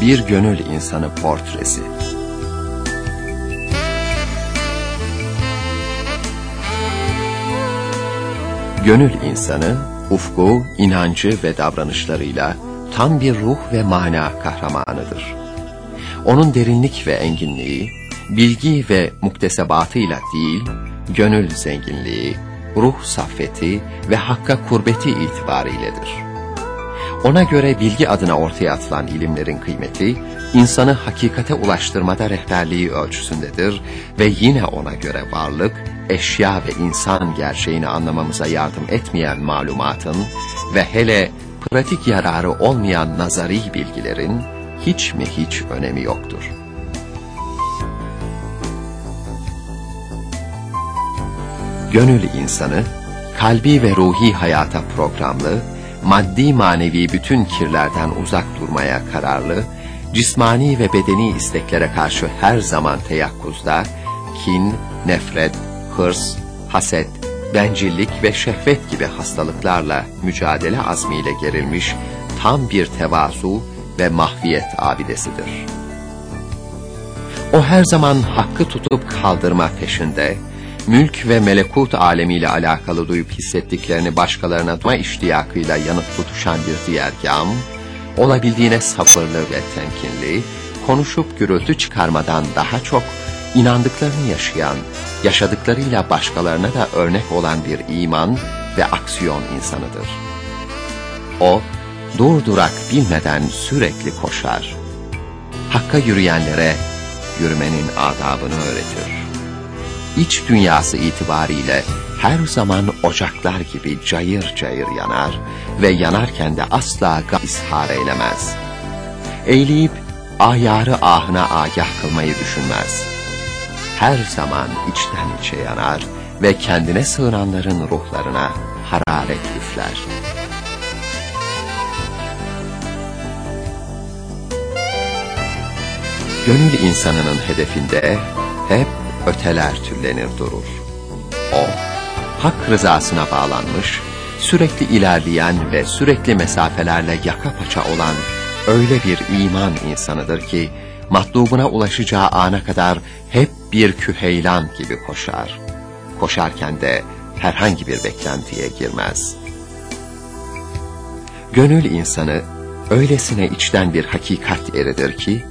Bir Gönül İnsanı Portresi Gönül insanı, ufku, inancı ve davranışlarıyla tam bir ruh ve mana kahramanıdır. Onun derinlik ve enginliği, bilgi ve muktesebatıyla değil, gönül zenginliği, ruh saffeti ve hakka kurbeti itibariyledir. Ona göre bilgi adına ortaya atılan ilimlerin kıymeti, insanı hakikate ulaştırmada rehberliği ölçüsündedir ve yine ona göre varlık, eşya ve insan gerçeğini anlamamıza yardım etmeyen malumatın ve hele pratik yararı olmayan nazari bilgilerin hiç mi hiç önemi yoktur. Gönül insanı, kalbi ve ruhi hayata programlı, maddi manevi bütün kirlerden uzak durmaya kararlı, cismani ve bedeni isteklere karşı her zaman teyakkuzda, kin, nefret, hırs, haset, bencillik ve şehvet gibi hastalıklarla mücadele azmiyle gerilmiş tam bir tevazu ve mahviyet abidesidir. O her zaman hakkı tutup kaldırma peşinde, mülk ve melekut alemiyle alakalı duyup hissettiklerini başkalarına duyma iştiyakıyla yanıp tutuşan bir diğer gam, olabildiğine sabırlı ve temkinli, konuşup gürültü çıkarmadan daha çok inandıklarını yaşayan, yaşadıklarıyla başkalarına da örnek olan bir iman ve aksiyon insanıdır. O, durdurak bilmeden sürekli koşar. Hakka yürüyenlere yürümenin adabını öğretir. İç dünyası itibariyle her zaman ocaklar gibi cayır cayır yanar ve yanarken de asla ishar eylemez. Eğleyip ayarı ahına agah kılmayı düşünmez. Her zaman içten içe yanar ve kendine sığınanların ruhlarına hararet üfler. Gönül insanının hedefinde hep öteler tüllenir durur. O, hak rızasına bağlanmış, sürekli ilerleyen ve sürekli mesafelerle yaka paça olan öyle bir iman insanıdır ki, matlubuna ulaşacağı ana kadar hep bir küheylan gibi koşar. Koşarken de herhangi bir beklentiye girmez. Gönül insanı öylesine içten bir hakikat eridir ki,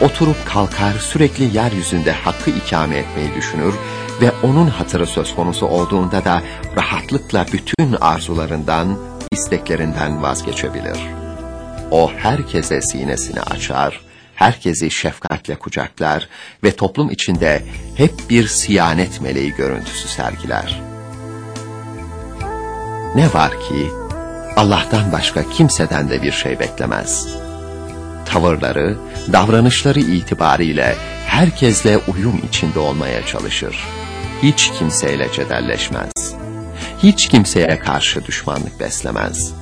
oturup kalkar sürekli yeryüzünde hakkı ikame etmeyi düşünür ve onun hatırı söz konusu olduğunda da rahatlıkla bütün arzularından, isteklerinden vazgeçebilir. O herkese sinesini açar, herkesi şefkatle kucaklar ve toplum içinde hep bir siyanet meleği görüntüsü sergiler. Ne var ki Allah'tan başka kimseden de bir şey beklemez. Tavırları, davranışları itibariyle herkesle uyum içinde olmaya çalışır. Hiç kimseyle cedelleşmez. Hiç kimseye karşı düşmanlık beslemez.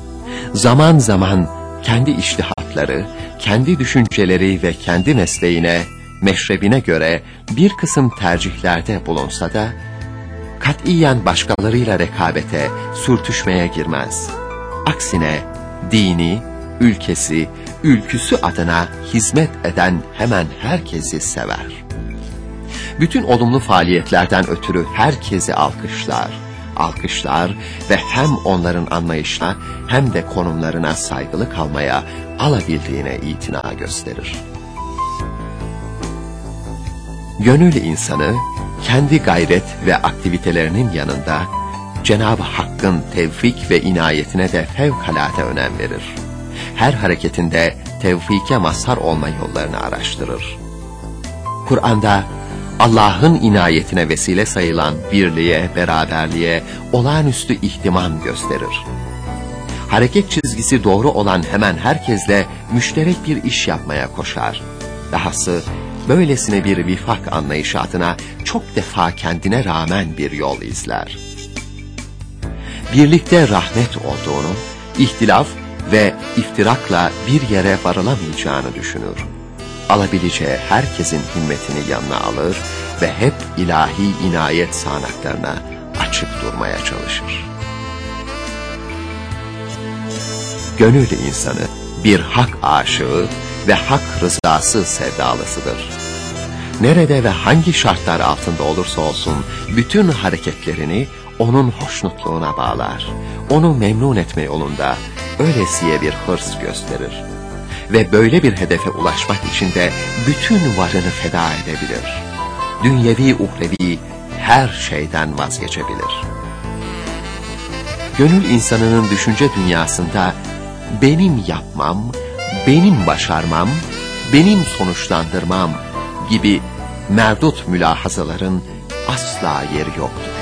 Zaman zaman kendi iştihatları, kendi düşünceleri ve kendi mesleğine, meşrebine göre bir kısım tercihlerde bulunsa da, katiyen başkalarıyla rekabete, sürtüşmeye girmez. Aksine dini, ülkesi, ülküsü adına hizmet eden hemen herkesi sever. Bütün olumlu faaliyetlerden ötürü herkesi alkışlar, alkışlar ve hem onların anlayışına hem de konumlarına saygılı kalmaya alabildiğine itina gösterir. Gönül insanı kendi gayret ve aktivitelerinin yanında Cenab-ı Hakk'ın tevfik ve inayetine de fevkalade önem verir. Her hareketinde tevfike mazhar olma yollarını araştırır. Kur'an'da Allah'ın inayetine vesile sayılan birliğe, beraberliğe, olağanüstü ihtimam gösterir. Hareket çizgisi doğru olan hemen herkesle müşterek bir iş yapmaya koşar. Dahası böylesine bir vifak anlayışatına çok defa kendine rağmen bir yol izler. Birlikte rahmet olduğunu, ihtilaf ve iftirakla bir yere varılamayacağını düşünür. Alabileceği herkesin himmetini yanına alır ve hep ilahi inayet sağanaklarına açık durmaya çalışır. Gönül insanı bir hak aşığı ve hak rızası sevdalısıdır. Nerede ve hangi şartlar altında olursa olsun bütün hareketlerini onun hoşnutluğuna bağlar. Onu memnun etme yolunda öylesiye bir hırs gösterir. Ve böyle bir hedefe ulaşmak için de bütün varını feda edebilir. Dünyevi uhrevi her şeyden vazgeçebilir. Gönül insanının düşünce dünyasında benim yapmam, benim başarmam, benim sonuçlandırmam gibi merdut mülahazaların asla yeri yoktur.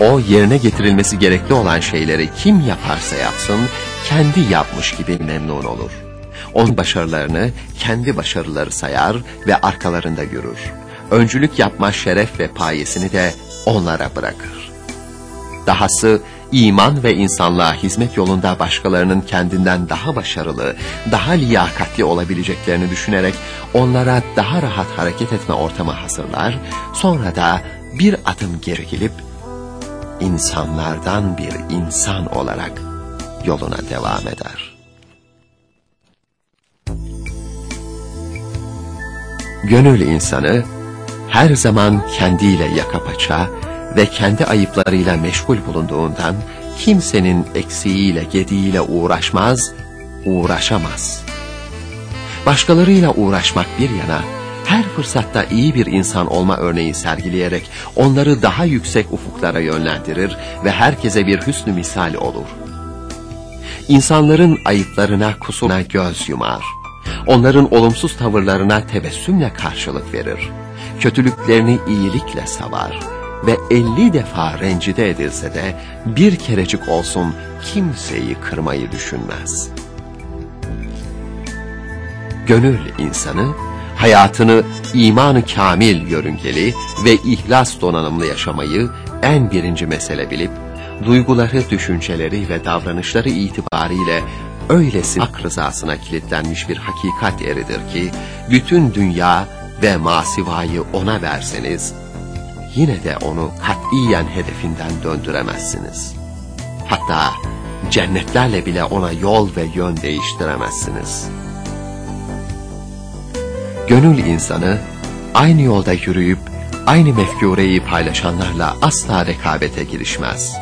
O yerine getirilmesi gerekli olan şeyleri kim yaparsa yapsın kendi yapmış gibi memnun olur. Onun başarılarını kendi başarıları sayar ve arkalarında yürür. Öncülük yapma şeref ve payesini de onlara bırakır. Dahası iman ve insanlığa hizmet yolunda başkalarının kendinden daha başarılı, daha liyakatli olabileceklerini düşünerek onlara daha rahat hareket etme ortamı hazırlar, sonra da bir adım geri gelip insanlardan bir insan olarak yoluna devam eder. Gönül insanı her zaman kendiyle yaka paça ve kendi ayıplarıyla meşgul bulunduğundan kimsenin eksiğiyle gediğiyle uğraşmaz, uğraşamaz. Başkalarıyla uğraşmak bir yana, her fırsatta iyi bir insan olma örneği sergileyerek onları daha yüksek ufuklara yönlendirir ve herkese bir hüsnü misal olur. İnsanların ayıplarına, kusuruna göz yumar. Onların olumsuz tavırlarına tebessümle karşılık verir. Kötülüklerini iyilikle savar ve elli defa rencide edilse de bir kerecik olsun kimseyi kırmayı düşünmez. Gönül insanı hayatını imanı kamil yörüngeli ve ihlas donanımlı yaşamayı en birinci mesele bilip, duyguları, düşünceleri ve davranışları itibariyle öylesi hak rızasına kilitlenmiş bir hakikat eridir ki, bütün dünya ve masivayı ona verseniz, yine de onu katiyen hedefinden döndüremezsiniz. Hatta cennetlerle bile ona yol ve yön değiştiremezsiniz. Gönül insanı aynı yolda yürüyüp aynı mefkureyi paylaşanlarla asla rekabete girişmez.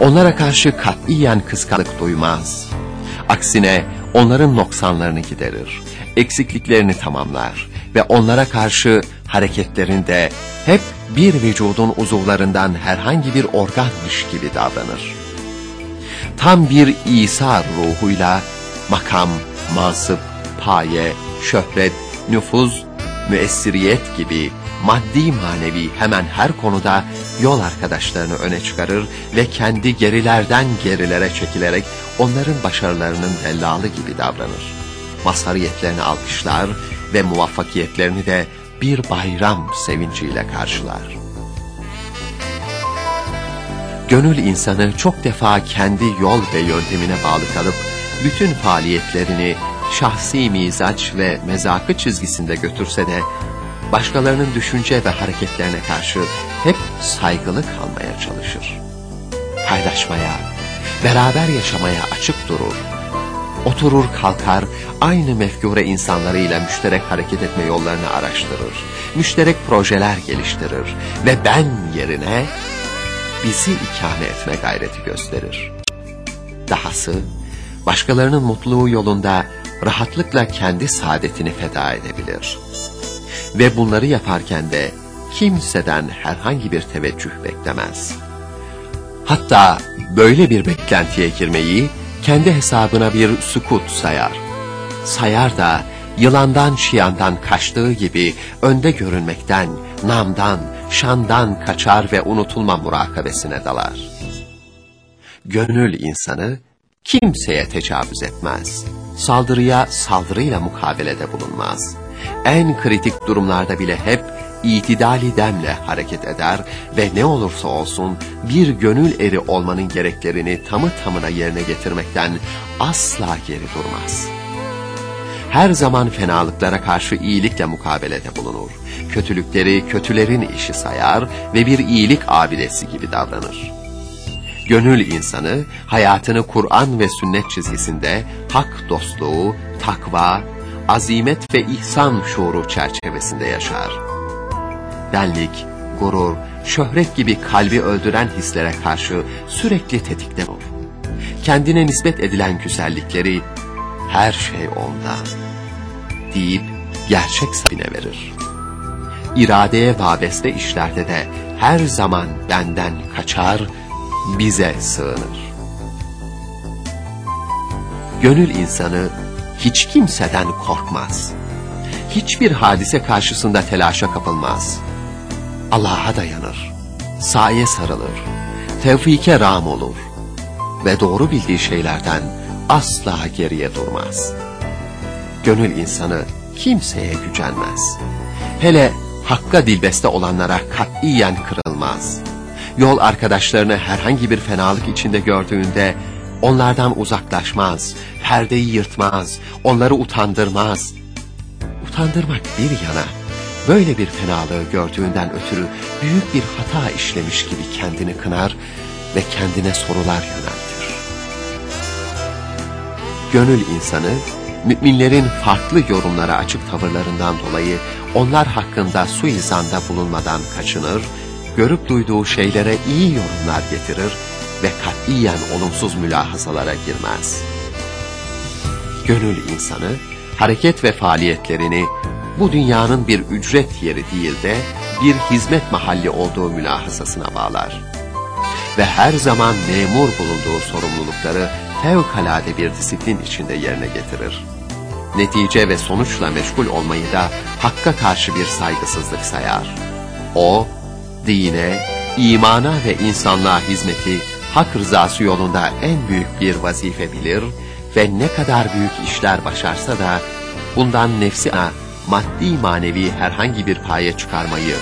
Onlara karşı katiyen kıskanlık duymaz. Aksine onların noksanlarını giderir, eksikliklerini tamamlar ve onlara karşı hareketlerinde hep bir vücudun uzuvlarından herhangi bir organmış gibi davranır. Tam bir İsa ruhuyla makam, mansıp, paye, şöhret, nüfuz, müessiriyet gibi maddi manevi hemen her konuda yol arkadaşlarını öne çıkarır ve kendi gerilerden gerilere çekilerek onların başarılarının dellalı gibi davranır. Mazhariyetlerini alkışlar ve muvaffakiyetlerini de bir bayram sevinciyle karşılar. Gönül insanı çok defa kendi yol ve yöntemine bağlı kalıp bütün faaliyetlerini şahsi mizaç ve mezakı çizgisinde götürse de başkalarının düşünce ve hareketlerine karşı hep saygılı kalmaya çalışır. Paylaşmaya, beraber yaşamaya açık durur. Oturur kalkar, aynı mefkure insanlarıyla müşterek hareket etme yollarını araştırır. Müşterek projeler geliştirir ve ben yerine bizi ikame etme gayreti gösterir. Dahası, başkalarının mutluluğu yolunda rahatlıkla kendi saadetini feda edebilir. Ve bunları yaparken de kimseden herhangi bir teveccüh beklemez. Hatta böyle bir beklentiye girmeyi kendi hesabına bir sükut sayar. Sayar da yılandan şiyandan kaçtığı gibi önde görünmekten, namdan, şandan kaçar ve unutulma murakabesine dalar. Gönül insanı kimseye tecavüz etmez. Saldırıya saldırıyla mukabelede bulunmaz. En kritik durumlarda bile hep itidali demle hareket eder ve ne olursa olsun bir gönül eri olmanın gereklerini tamı tamına yerine getirmekten asla geri durmaz. Her zaman fenalıklara karşı iyilikle mukabelede bulunur. Kötülükleri kötülerin işi sayar ve bir iyilik abidesi gibi davranır Gönül insanı hayatını Kur'an ve sünnet çizgisinde hak dostluğu, takva, azimet ve ihsan şuuru çerçevesinde yaşar. Benlik, gurur, şöhret gibi kalbi öldüren hislere karşı sürekli tetikte olur. Kendine nispet edilen güzellikleri her şey ondan deyip gerçek sabine verir. İradeye vabeste işlerde de her zaman benden kaçar, bize sığınır. Gönül insanı hiç kimseden korkmaz. Hiçbir hadise karşısında telaşa kapılmaz. Allah'a dayanır, saye sarılır, tevfike ram olur ve doğru bildiği şeylerden asla geriye durmaz. Gönül insanı kimseye gücenmez. Hele hakka dilbeste olanlara katiyen kırılmaz. Yol arkadaşlarını herhangi bir fenalık içinde gördüğünde onlardan uzaklaşmaz, perdeyi yırtmaz, onları utandırmaz. Utandırmak bir yana, böyle bir fenalığı gördüğünden ötürü büyük bir hata işlemiş gibi kendini kınar ve kendine sorular yöneltir. Gönül insanı, müminlerin farklı yorumlara açık tavırlarından dolayı onlar hakkında suizanda bulunmadan kaçınır, görüp duyduğu şeylere iyi yorumlar getirir ve katiyen olumsuz mülahazalara girmez. Gönül insanı, hareket ve faaliyetlerini bu dünyanın bir ücret yeri değil de bir hizmet mahalli olduğu mülahazasına bağlar. Ve her zaman memur bulunduğu sorumlulukları fevkalade bir disiplin içinde yerine getirir. Netice ve sonuçla meşgul olmayı da hakka karşı bir saygısızlık sayar. O, dine, imana ve insanlığa hizmeti hak rızası yolunda en büyük bir vazife bilir ve ne kadar büyük işler başarsa da bundan nefsi maddi manevi herhangi bir paye çıkarmayı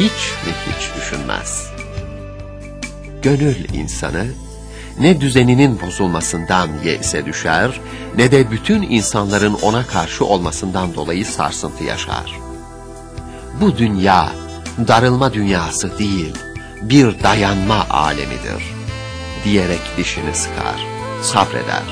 hiç mi hiç düşünmez. Gönül insanı ne düzeninin bozulmasından yese düşer ne de bütün insanların ona karşı olmasından dolayı sarsıntı yaşar. Bu dünya darılma dünyası değil bir dayanma alemidir diyerek dişini sıkar, sabreder.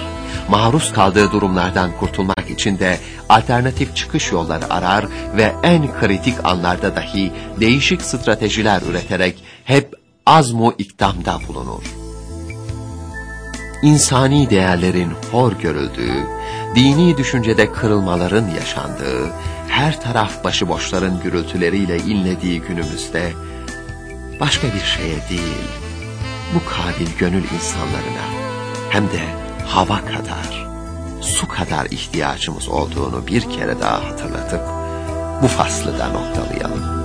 Maruz kaldığı durumlardan kurtulmak için de alternatif çıkış yolları arar ve en kritik anlarda dahi değişik stratejiler üreterek hep azmu ikdamda bulunur. İnsani değerlerin hor görüldüğü, dini düşüncede kırılmaların yaşandığı, her taraf başıboşların gürültüleriyle inlediği günümüzde başka bir şeye değil, bu kabil gönül insanlarına hem de hava kadar, su kadar ihtiyacımız olduğunu bir kere daha hatırlatıp bu faslı da noktalayalım.